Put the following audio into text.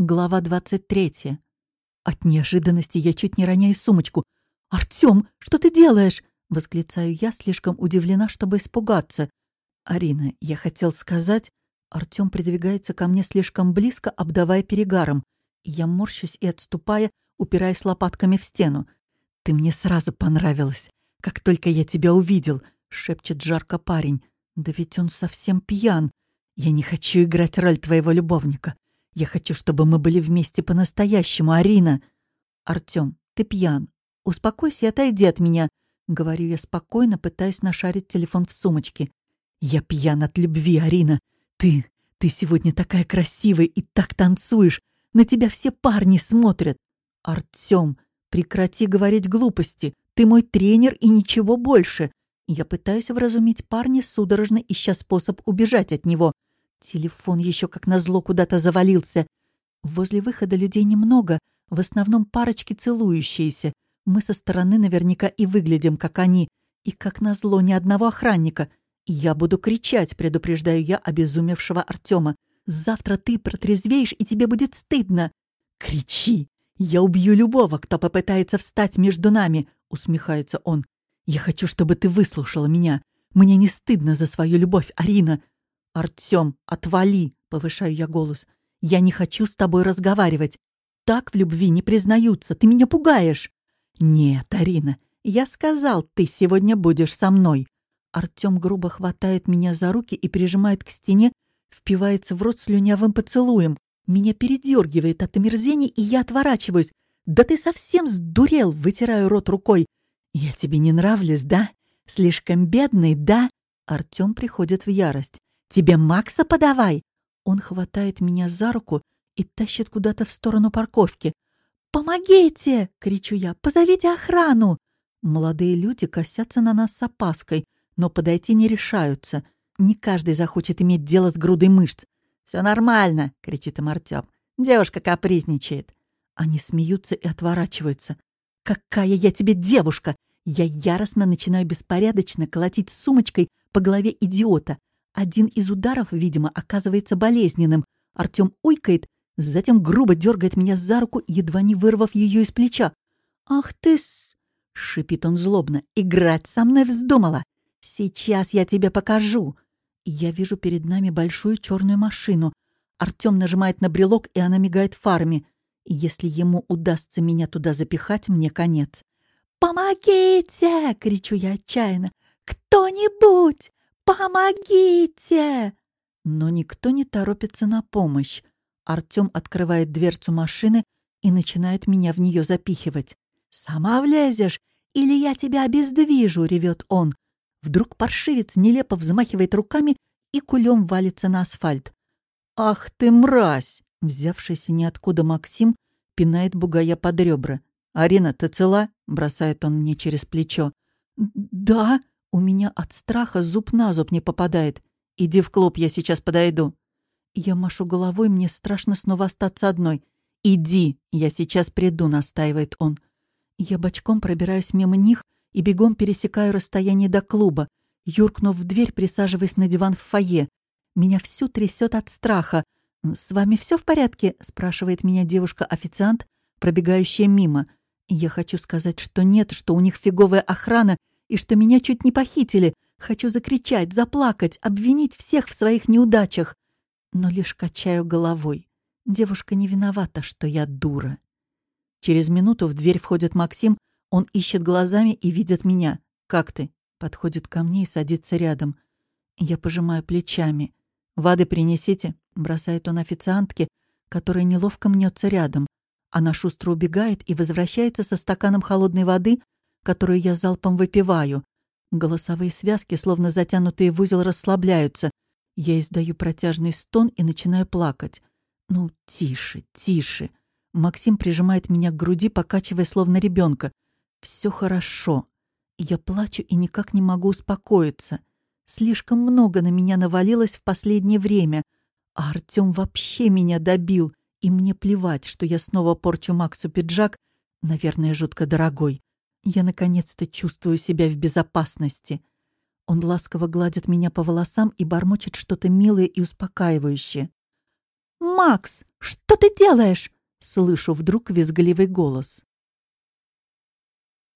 Глава 23. От неожиданности я чуть не роняю сумочку. «Артём, что ты делаешь?» — восклицаю я, слишком удивлена, чтобы испугаться. «Арина, я хотел сказать...» Артём придвигается ко мне слишком близко, обдавая перегаром. Я морщусь и, отступая, упираясь лопатками в стену. «Ты мне сразу понравилась, как только я тебя увидел», — шепчет жарко парень. «Да ведь он совсем пьян. Я не хочу играть роль твоего любовника. Я хочу, чтобы мы были вместе по-настоящему, Арина. Артём, ты пьян. Успокойся и отойди от меня. Говорю я спокойно, пытаясь нашарить телефон в сумочке. Я пьян от любви, Арина. Ты, ты сегодня такая красивая и так танцуешь. На тебя все парни смотрят. Артём, прекрати говорить глупости. Ты мой тренер и ничего больше. Я пытаюсь вразумить парня, судорожно ища способ убежать от него — Телефон еще как назло куда-то завалился. Возле выхода людей немного, в основном парочки целующиеся. Мы со стороны наверняка и выглядим, как они. И как назло ни одного охранника. Я буду кричать, предупреждаю я обезумевшего Артема. Завтра ты протрезвеешь, и тебе будет стыдно. Кричи! Я убью любого, кто попытается встать между нами, усмехается он. Я хочу, чтобы ты выслушала меня. Мне не стыдно за свою любовь, Арина. «Артём, отвали!» — повышаю я голос. «Я не хочу с тобой разговаривать. Так в любви не признаются. Ты меня пугаешь!» «Нет, Арина, я сказал, ты сегодня будешь со мной!» Артём грубо хватает меня за руки и прижимает к стене, впивается в рот слюнявым поцелуем. Меня передергивает от омерзения, и я отворачиваюсь. «Да ты совсем сдурел!» — вытираю рот рукой. «Я тебе не нравлюсь, да? Слишком бедный, да?» Артём приходит в ярость. Тебе Макса подавай!» Он хватает меня за руку и тащит куда-то в сторону парковки. «Помогите!» — кричу я. «Позовите охрану!» Молодые люди косятся на нас с опаской, но подойти не решаются. Не каждый захочет иметь дело с грудой мышц. «Все нормально!» — кричит им Артем. «Девушка капризничает!» Они смеются и отворачиваются. «Какая я тебе девушка!» Я яростно начинаю беспорядочно колотить сумочкой по голове идиота. Один из ударов, видимо, оказывается болезненным. Артем уйкает, затем грубо дергает меня за руку, едва не вырвав ее из плеча. «Ах ты с...» — шипит он злобно. «Играть со мной вздумала! Сейчас я тебе покажу!» Я вижу перед нами большую черную машину. Артем нажимает на брелок, и она мигает фарами. Если ему удастся меня туда запихать, мне конец. «Помогите!» — кричу я отчаянно. «Кто-нибудь! «Помогите!» Но никто не торопится на помощь. Артём открывает дверцу машины и начинает меня в нее запихивать. «Сама влезешь, или я тебя обездвижу!» — ревет он. Вдруг паршивец нелепо взмахивает руками и кулем валится на асфальт. «Ах ты, мразь!» — взявшийся ниоткуда Максим пинает бугая под ребра. «Арина, ты цела?» — бросает он мне через плечо. «Да», у меня от страха зуб на зуб не попадает. Иди в клуб, я сейчас подойду. Я машу головой, мне страшно снова остаться одной. «Иди, я сейчас приду», — настаивает он. Я бочком пробираюсь мимо них и бегом пересекаю расстояние до клуба, юркнув в дверь, присаживаясь на диван в фойе. Меня всю трясет от страха. «С вами все в порядке?» — спрашивает меня девушка-официант, пробегающая мимо. Я хочу сказать, что нет, что у них фиговая охрана, и что меня чуть не похитили. Хочу закричать, заплакать, обвинить всех в своих неудачах. Но лишь качаю головой. Девушка не виновата, что я дура. Через минуту в дверь входит Максим. Он ищет глазами и видит меня. «Как ты?» Подходит ко мне и садится рядом. Я пожимаю плечами. «Воды принесите», — бросает он официантке, которая неловко мнется рядом. Она шустро убегает и возвращается со стаканом холодной воды, которую я залпом выпиваю. Голосовые связки, словно затянутые в узел, расслабляются. Я издаю протяжный стон и начинаю плакать. «Ну, тише, тише!» Максим прижимает меня к груди, покачивая, словно ребенка. «Все хорошо». Я плачу и никак не могу успокоиться. Слишком много на меня навалилось в последнее время, а Артем вообще меня добил, и мне плевать, что я снова порчу Максу пиджак, наверное, жутко дорогой. Я наконец-то чувствую себя в безопасности. Он ласково гладит меня по волосам и бормочет что-то милое и успокаивающее. «Макс, что ты делаешь?» Слышу вдруг визгливый голос.